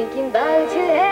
thinking about you.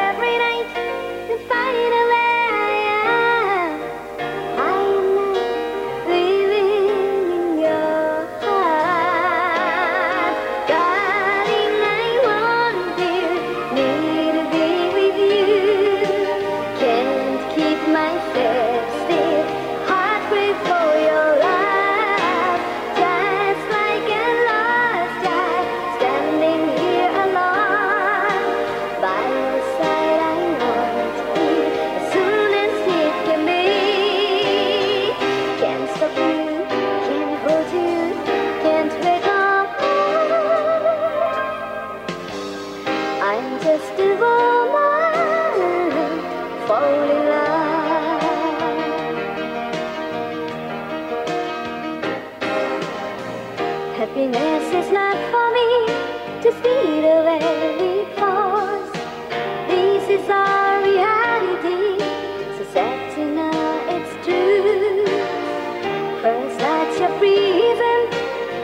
Is not for me to the very pause. This is our reality, so sad to know it's true. First, light your prison,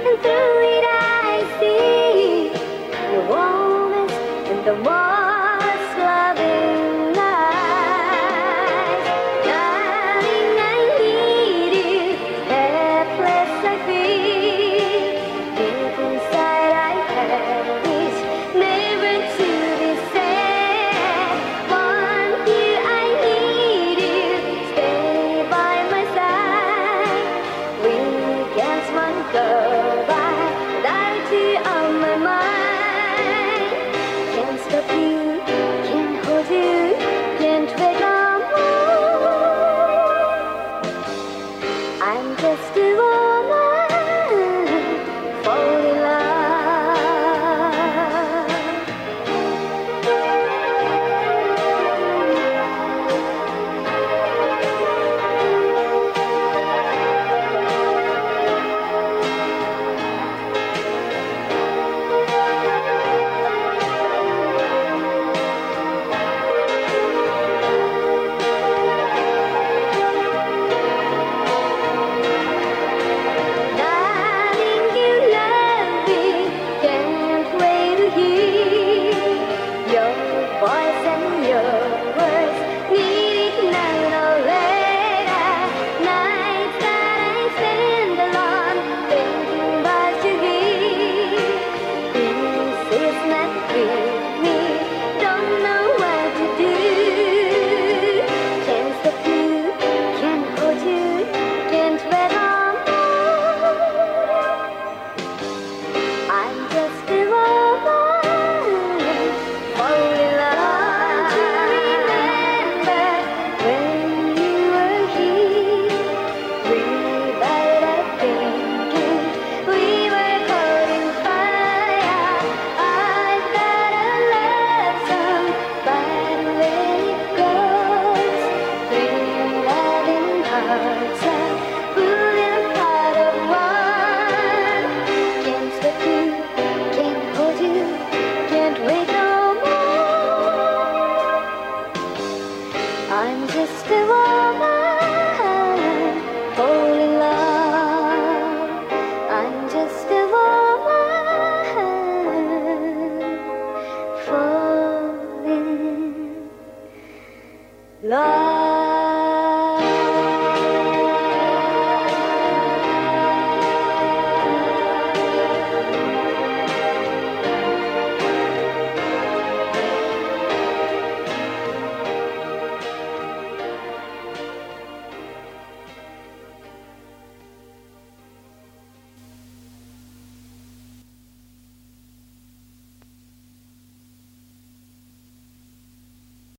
and through it I see warmest and the most just you. to us.